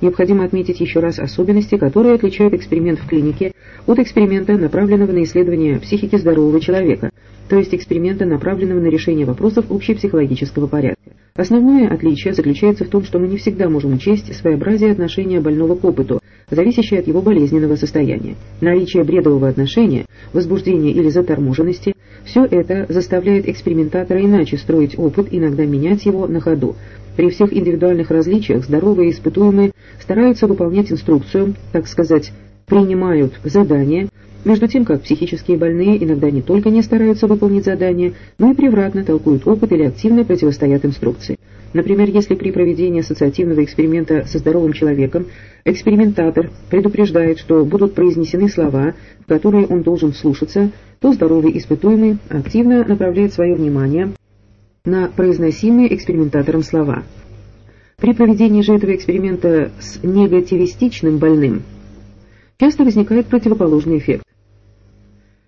Необходимо отметить еще раз особенности, которые отличают эксперимент в клинике от эксперимента, направленного на исследование психики здорового человека, то есть эксперимента, направленного на решение вопросов общепсихологического порядка. Основное отличие заключается в том, что мы не всегда можем учесть своеобразие отношения больного к опыту, зависящее от его болезненного состояния. Наличие бредового отношения, возбуждения или заторможенности – все это заставляет экспериментатора иначе строить опыт, иногда менять его на ходу. При всех индивидуальных различиях здоровые испытуемые стараются выполнять инструкцию, так сказать, принимают задание, между тем как психические больные иногда не только не стараются выполнить задание, но и превратно толкуют опыт или активно противостоят инструкции. Например, если при проведении ассоциативного эксперимента со здоровым человеком экспериментатор предупреждает, что будут произнесены слова, в которые он должен слушаться, то здоровый испытуемый активно направляет свое внимание на произносимые экспериментатором слова. При проведении же этого эксперимента с негативистичным больным часто возникает противоположный эффект.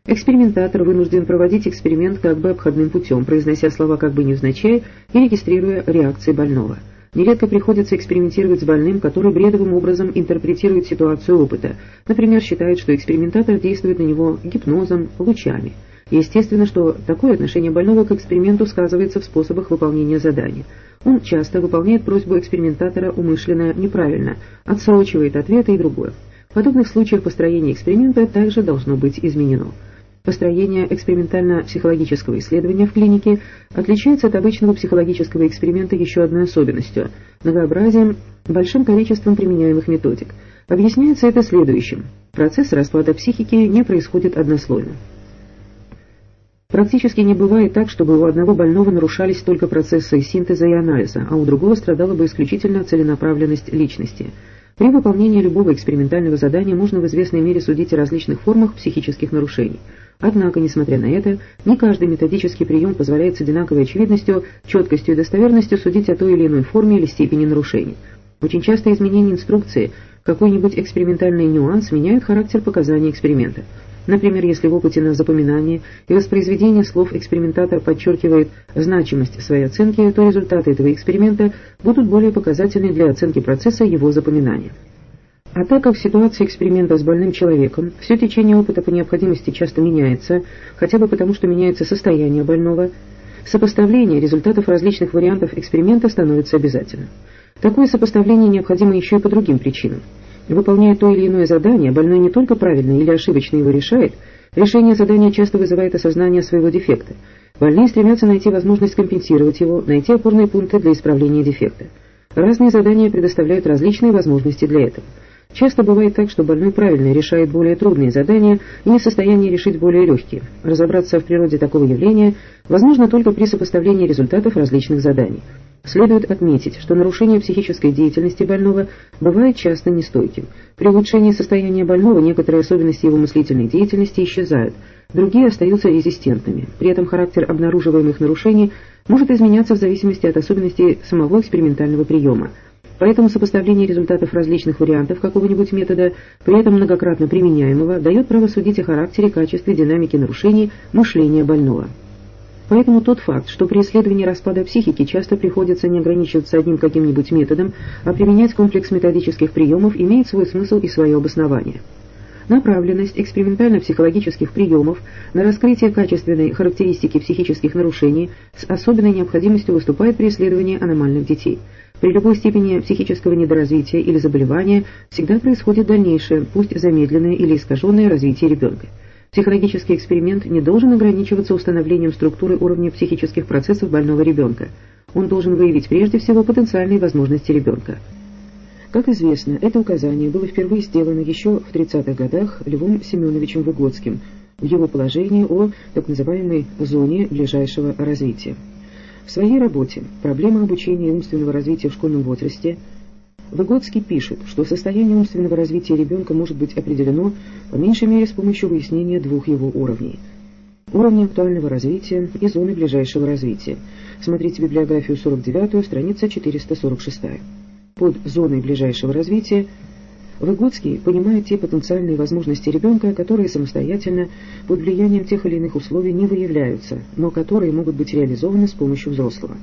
Экспериментатор вынужден проводить эксперимент как бы обходным путем, произнося слова как бы невзначай и регистрируя реакции больного. Нередко приходится экспериментировать с больным, который бредовым образом интерпретирует ситуацию опыта. Например, считает, что экспериментатор действует на него гипнозом, лучами. Естественно, что такое отношение больного к эксперименту сказывается в способах выполнения задания. Он часто выполняет просьбу экспериментатора умышленно неправильно, отсрочивает ответы и другое. В подобных случаях построение эксперимента также должно быть изменено. Построение экспериментально-психологического исследования в клинике отличается от обычного психологического эксперимента еще одной особенностью – многообразием, большим количеством применяемых методик. Объясняется это следующим. Процесс распада психики не происходит однослойно. Практически не бывает так, чтобы у одного больного нарушались только процессы синтеза и анализа, а у другого страдала бы исключительно целенаправленность личности – при выполнении любого экспериментального задания можно в известной мере судить о различных формах психических нарушений. Однако, несмотря на это, не каждый методический прием позволяет с одинаковой очевидностью, четкостью и достоверностью судить о той или иной форме или степени нарушений. Очень часто изменение инструкции, какой-нибудь экспериментальный нюанс меняют характер показаний эксперимента. Например, если в опыте на запоминание и воспроизведение слов экспериментатор подчеркивает значимость своей оценки, то результаты этого эксперимента будут более показательны для оценки процесса его запоминания. А так как в ситуации эксперимента с больным человеком все течение опыта по необходимости часто меняется, хотя бы потому, что меняется состояние больного, сопоставление результатов различных вариантов эксперимента становится обязательным. Такое сопоставление необходимо еще и по другим причинам. Выполняя то или иное задание, больной не только правильно или ошибочно его решает, решение задания часто вызывает осознание своего дефекта. Больные стремятся найти возможность компенсировать его, найти опорные пункты для исправления дефекта. Разные задания предоставляют различные возможности для этого. Часто бывает так, что больной правильно решает более трудные задания и не в состоянии решить более легкие. Разобраться в природе такого явления возможно только при сопоставлении результатов различных заданий. Следует отметить, что нарушение психической деятельности больного бывает часто нестойким. При улучшении состояния больного некоторые особенности его мыслительной деятельности исчезают, другие остаются резистентными. При этом характер обнаруживаемых нарушений может изменяться в зависимости от особенностей самого экспериментального приема. Поэтому сопоставление результатов различных вариантов какого-нибудь метода, при этом многократно применяемого, дает право судить о характере, качестве, динамике нарушений мышления больного. Поэтому тот факт, что при исследовании распада психики часто приходится не ограничиваться одним каким-нибудь методом, а применять комплекс методических приемов, имеет свой смысл и свое обоснование. Направленность экспериментально-психологических приемов на раскрытие качественной характеристики психических нарушений с особенной необходимостью выступает при исследовании аномальных детей. При любой степени психического недоразвития или заболевания всегда происходит дальнейшее, пусть замедленное или искаженное развитие ребенка. Психологический эксперимент не должен ограничиваться установлением структуры уровня психических процессов больного ребенка. Он должен выявить прежде всего потенциальные возможности ребенка. Как известно, это указание было впервые сделано еще в 30-х годах Львом Семеновичем Выгодским в его положении о так называемой зоне ближайшего развития. В своей работе «Проблема обучения и умственного развития в школьном возрасте» Выгодский пишет, что состояние умственного развития ребенка может быть определено по меньшей мере с помощью выяснения двух его уровней. Уровня актуального развития и зоны ближайшего развития. Смотрите библиографию 49, страница 446. Под зоной ближайшего развития Выгодский понимает те потенциальные возможности ребенка, которые самостоятельно под влиянием тех или иных условий не выявляются, но которые могут быть реализованы с помощью взрослого.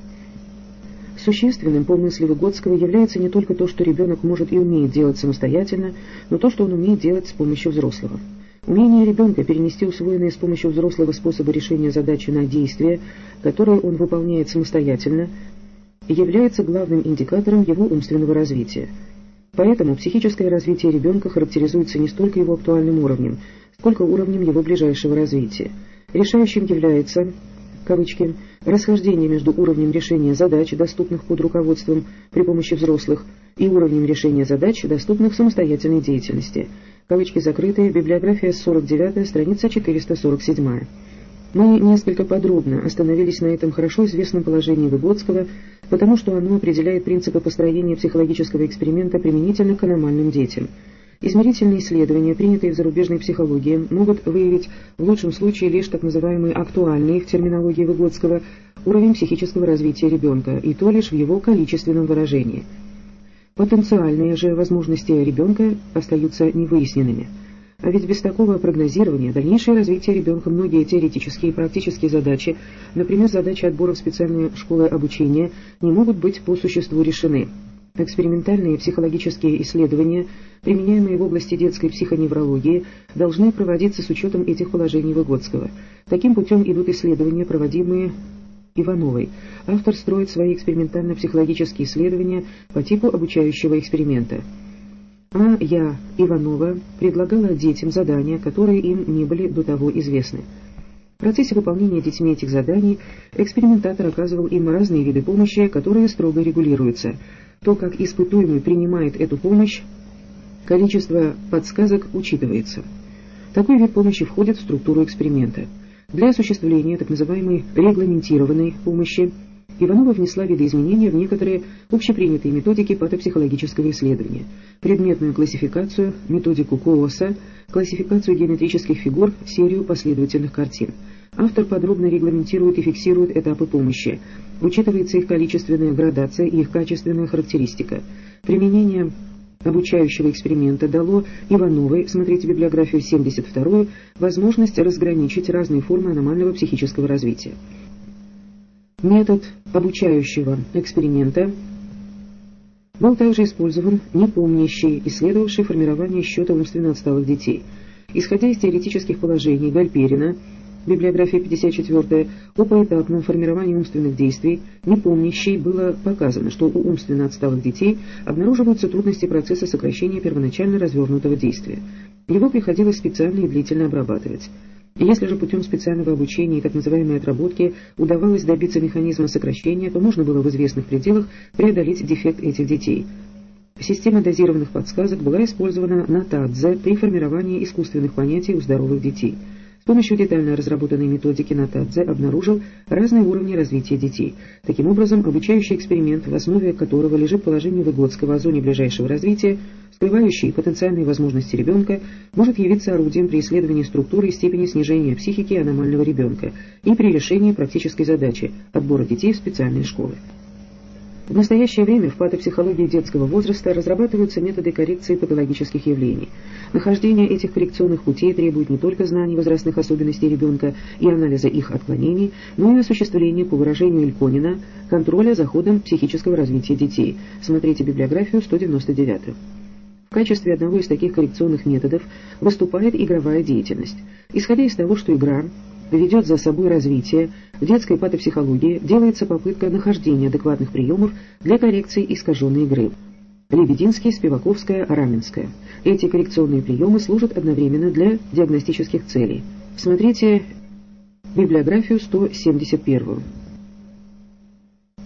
Существенным по мысли Выгодского является не только то, что ребенок может и умеет делать самостоятельно, но то, что он умеет делать с помощью взрослого. Умение ребенка перенести усвоенные с помощью взрослого способы решения задачи на действия, которые он выполняет самостоятельно, является главным индикатором его умственного развития. Поэтому психическое развитие ребенка характеризуется не столько его актуальным уровнем, сколько уровнем его ближайшего развития. Решающим является кавычки, расхождение между уровнем решения задач, доступных под руководством при помощи взрослых, и уровнем решения задач, доступных в самостоятельной деятельности. Кавычки закрытые, библиография 49, страница 447. Мы несколько подробно остановились на этом хорошо известном положении Выгодского, потому что оно определяет принципы построения психологического эксперимента применительно к аномальным детям – Измерительные исследования, принятые в зарубежной психологии, могут выявить в лучшем случае лишь так называемый актуальный в терминологии Выгодского уровень психического развития ребенка, и то лишь в его количественном выражении. Потенциальные же возможности ребенка остаются невыясненными. А ведь без такого прогнозирования дальнейшее развитие ребенка многие теоретические и практические задачи, например, задачи отбора в специальные школы обучения, не могут быть по существу решены. Экспериментальные психологические исследования, применяемые в области детской психоневрологии, должны проводиться с учетом этих положений Выгодского. Таким путем идут исследования, проводимые Ивановой. Автор строит свои экспериментально-психологические исследования по типу обучающего эксперимента. А я, Иванова, предлагала детям задания, которые им не были до того известны. В процессе выполнения детьми этих заданий экспериментатор оказывал им разные виды помощи, которые строго регулируются – то, как испытуемый принимает эту помощь, количество подсказок учитывается. Такой вид помощи входит в структуру эксперимента. Для осуществления так называемой регламентированной помощи Иванова внесла видоизменения в некоторые общепринятые методики патопсихологического исследования, предметную классификацию, методику Кооса, классификацию геометрических фигур, серию последовательных картин. Автор подробно регламентирует и фиксирует этапы помощи, Учитывается их количественная градация и их качественная характеристика. Применение обучающего эксперимента дало Ивановой, смотрите библиографию 72 возможность разграничить разные формы аномального психического развития. Метод обучающего эксперимента был также использован непомнящий, исследовавший формирование счета умственно отсталых детей. Исходя из теоретических положений Гальперина, библиография 54 о поэтапном формировании умственных действий, не помнящей, было показано, что у умственно отсталых детей обнаруживаются трудности процесса сокращения первоначально развернутого действия. Его приходилось специально и длительно обрабатывать. Если же путем специального обучения и так называемой отработки удавалось добиться механизма сокращения, то можно было в известных пределах преодолеть дефект этих детей. Система дозированных подсказок была использована на ТАДЗе при формировании искусственных понятий у здоровых детей – помощью детально разработанной методики Натадзе обнаружил разные уровни развития детей. Таким образом, обучающий эксперимент, в основе которого лежит положение Выгодского о зоне ближайшего развития, скрывающий потенциальные возможности ребенка, может явиться орудием при исследовании структуры и степени снижения психики аномального ребенка и при решении практической задачи – отбора детей в специальные школы. В настоящее время в патопсихологии детского возраста разрабатываются методы коррекции патологических явлений. Нахождение этих коррекционных путей требует не только знаний возрастных особенностей ребенка и анализа их отклонений, но и осуществления, по выражению Ильконина, контроля за ходом психического развития детей. Смотрите библиографию 199. В качестве одного из таких коррекционных методов выступает игровая деятельность. Исходя из того, что игра ведет за собой развитие, в детской патопсихологии делается попытка нахождения адекватных приемов для коррекции искаженной игры. Лебединский, Спиваковская, Раменская. Эти коррекционные приемы служат одновременно для диагностических целей. Смотрите библиографию 171.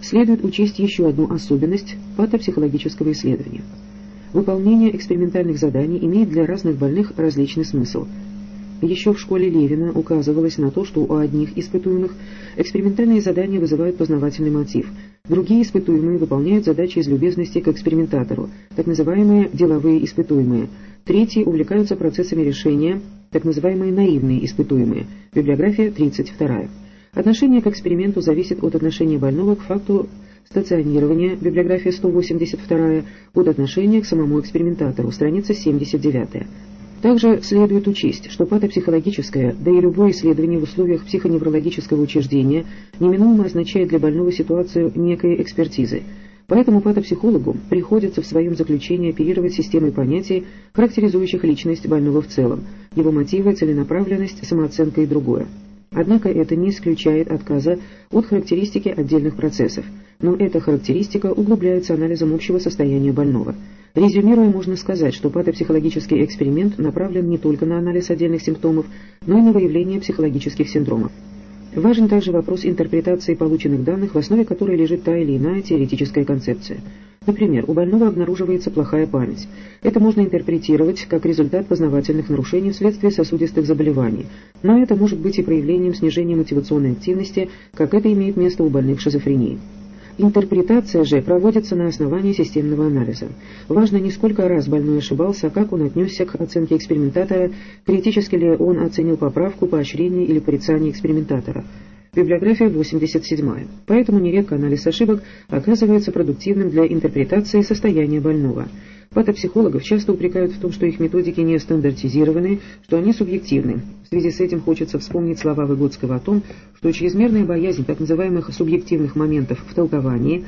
Следует учесть еще одну особенность патопсихологического исследования. Выполнение экспериментальных заданий имеет для разных больных различный смысл – еще в школе Левина указывалось на то, что у одних испытуемых экспериментальные задания вызывают познавательный мотив, другие испытуемые выполняют задачи из любезности к экспериментатору, так называемые деловые испытуемые, третьи увлекаются процессами решения, так называемые наивные испытуемые, библиография 32. Отношение к эксперименту зависит от отношения больного к факту стационирования, библиография 182, от отношения к самому экспериментатору, страница 79. Также следует учесть, что патопсихологическое, да и любое исследование в условиях психоневрологического учреждения неминуемо означает для больного ситуацию некой экспертизы. Поэтому патопсихологу приходится в своем заключении оперировать системой понятий, характеризующих личность больного в целом, его мотивы, целенаправленность, самооценка и другое. Однако это не исключает отказа от характеристики отдельных процессов, но эта характеристика углубляется анализом общего состояния больного – Резюмируя, можно сказать, что патопсихологический эксперимент направлен не только на анализ отдельных симптомов, но и на выявление психологических синдромов. Важен также вопрос интерпретации полученных данных, в основе которой лежит та или иная теоретическая концепция. Например, у больного обнаруживается плохая память. Это можно интерпретировать как результат познавательных нарушений вследствие сосудистых заболеваний, но это может быть и проявлением снижения мотивационной активности, как это имеет место у больных шизофренией. Интерпретация же проводится на основании системного анализа. Важно не сколько раз больной ошибался, а как он отнесся к оценке экспериментатора, критически ли он оценил поправку, поощрение или порицание экспериментатора. Библиография 87. Поэтому нередко анализ ошибок оказывается продуктивным для интерпретации состояния больного. Патопсихологов часто упрекают в том, что их методики не стандартизированы, что они субъективны. В связи с этим хочется вспомнить слова Выгодского о том, что чрезмерная боязнь так называемых субъективных моментов в толковании,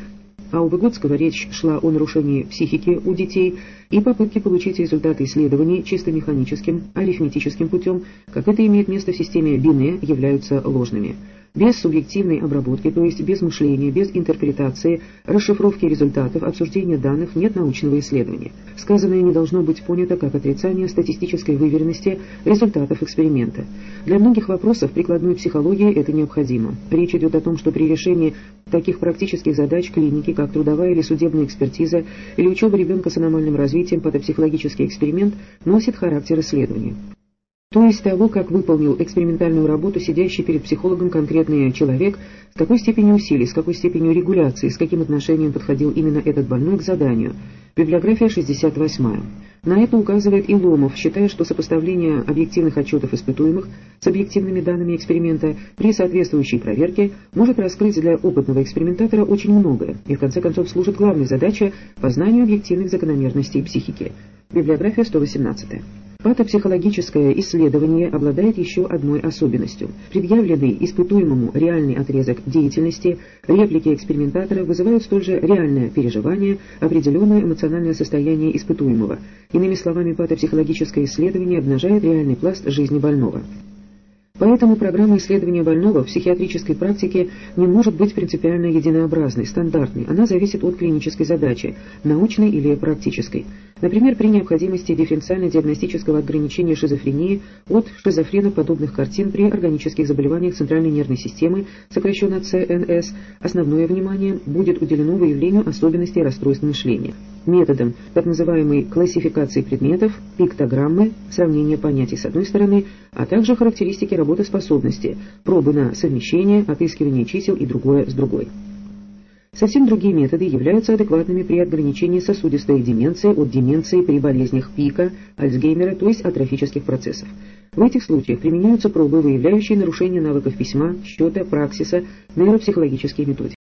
а у Выгодского речь шла о нарушении психики у детей и попытке получить результаты исследований чисто механическим, арифметическим путем, как это имеет место в системе Бине, являются ложными без субъективной обработки, то есть без мышления, без интерпретации, расшифровки результатов, обсуждения данных нет научного исследования. Сказанное не должно быть понято как отрицание статистической выверенности результатов эксперимента. Для многих вопросов прикладной психологии это необходимо. Речь идет о том, что при решении таких практических задач клиники, как трудовая или судебная экспертиза или учеба ребенка с аномальным развитием, патопсихологический эксперимент носит характер исследования то есть того, как выполнил экспериментальную работу сидящий перед психологом конкретный человек, с какой степенью усилий, с какой степенью регуляции, с каким отношением подходил именно этот больной к заданию. Библиография 68. На это указывает и Ломов, считая, что сопоставление объективных отчетов испытуемых с объективными данными эксперимента при соответствующей проверке может раскрыть для опытного экспериментатора очень многое и в конце концов служит главной задачей познанию объективных закономерностей психики. Библиография 118. Патопсихологическое исследование обладает еще одной особенностью. Предъявленный испытуемому реальный отрезок деятельности, реплики экспериментатора вызывают столь же реальное переживание, определенное эмоциональное состояние испытуемого. Иными словами, патопсихологическое исследование обнажает реальный пласт жизни больного. Поэтому программа исследования больного в психиатрической практике не может быть принципиально единообразной, стандартной. Она зависит от клинической задачи, научной или практической. Например, при необходимости дифференциально-диагностического ограничения шизофрении от шизофреноподобных картин при органических заболеваниях центральной нервной системы, сокращенно ЦНС, основное внимание будет уделено выявлению особенностей расстройств мышления. Методом так называемой классификации предметов, пиктограммы, сравнения понятий с одной стороны, а также характеристики работоспособности, пробы на совмещение, отыскивание чисел и другое с другой. Совсем другие методы являются адекватными при ограничении сосудистой деменции от деменции при болезнях пика, Альцгеймера, то есть атрофических процессов. В этих случаях применяются пробы, выявляющие нарушение навыков письма, счета, праксиса, нейропсихологические методики.